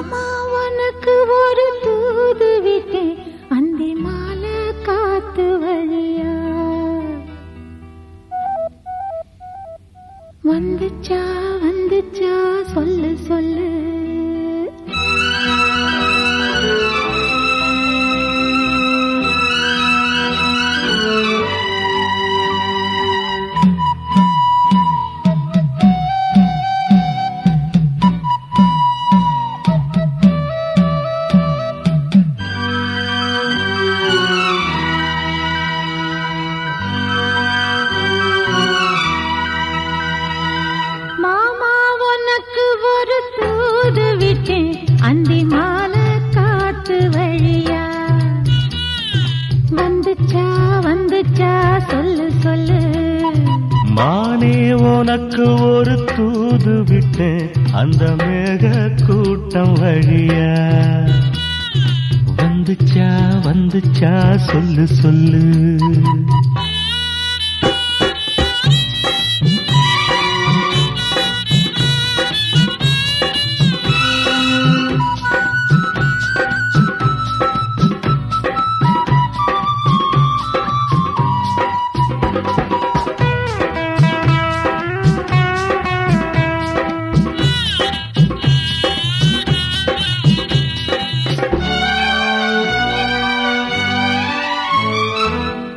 மாமா உனக்கு ஒரு தூது விட்டேன் அந்தி மாலை காத்து வழியா? வந்துச்சா வந்துச்சா சொல்லு சொல்லு. மானே உனக்கு ஒரு தூது விட்டு அந்த மேக கூட்டம் வழியா. வந்துச்சா வந்துச்சா சொல்லு சொல்லு.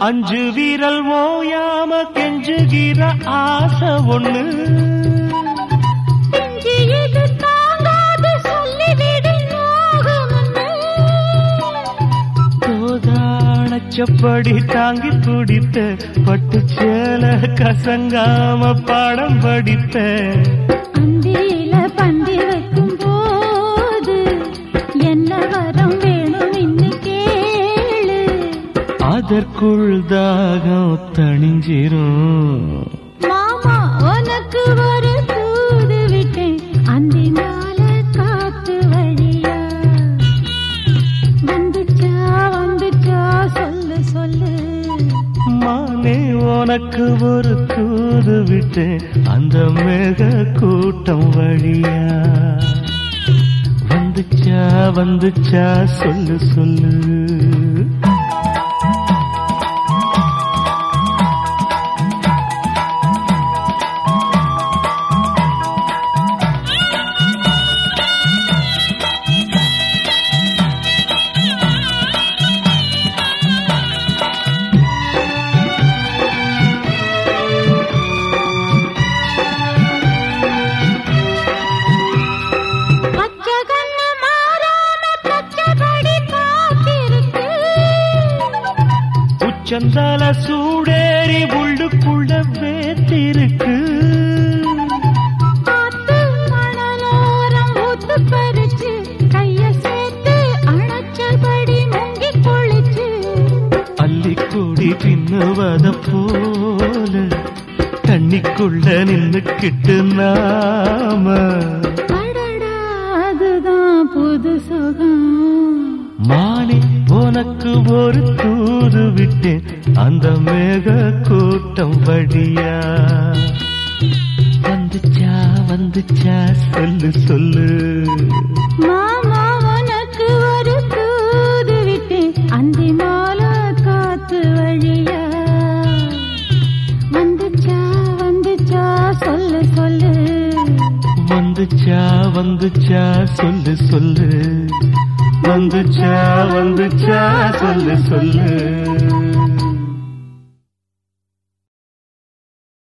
அஞ்சு வீரல் ஓயாம கெஞ்சுகிற ஆசை ஒண்ணு. கோதானச்சப்படி தாங்கி பிடித்த பட்டு சேல கசங்காம பாடம் படித்த அதற்குள் தாகம் தணிஞ்சிரும் மாமா உனக்கு ஒரு தூது விட்டேன். அந்தி மாலை காத்து வழியா? வந்துச்சா வந்துச்சா? சொல்லு சொல்லு. மானே உனக்கு ஒரு தூது விட்டேன். அந்த மேக கூட்டம் வழியா? வந்துச்சா வந்துச்சா? சொல்லு சொல்லு. உச்சந்தால சூடேறி உள்ளுக்குள்ள வேத்திருக்கு. அள்ளிக்கூடி பின்னுவத போல தண்ணிக்குள்ள நின்னுக்கிட்டு நாம. அதுதான் புது சுகம். மானே உனக்கு ஒரு தூது விட்டேன். அந்த மேக கூட்டம் வழியா? வந்துச்சா வந்துச்சா? சொல்லு சொல்லு. மாமா உனக்கு ஒரு தூது விட்டேன். அந்தி மாலை காத்து வழியா? வந்துச்சா வந்துச்சா? சொல்லு சொல்லு. வந்துச்சா வந்துச்சா? சொல்லு சொல்லு. வந்துச்சா வந்துச்சா சொல்லு சொல்லு.